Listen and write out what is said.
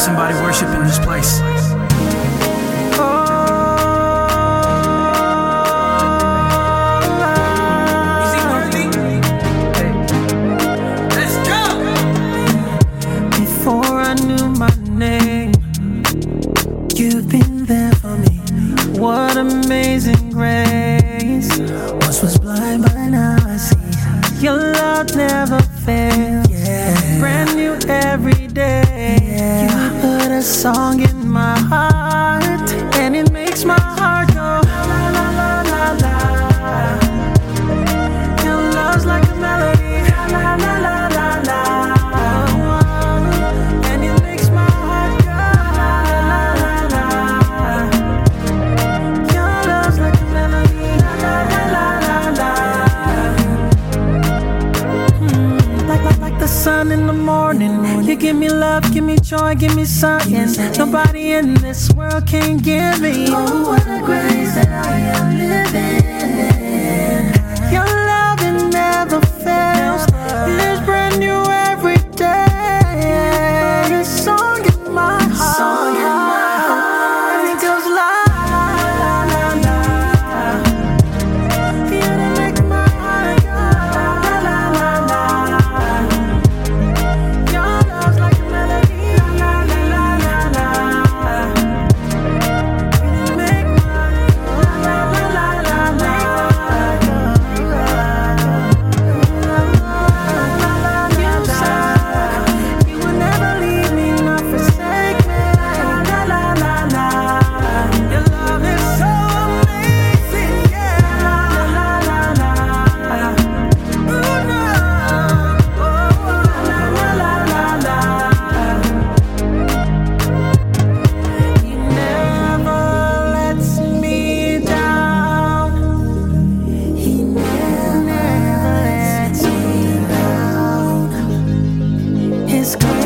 somebody worship in this place. Before I knew my name, you've been there for me. What amazing grace. Once was blind, but now I see. Your love never fails. Brand new every song in my heart, sun in the morning. You give me love, give me joy, give me something. Nobody in this world can give me. Oh, what a grace that I am living. is coming.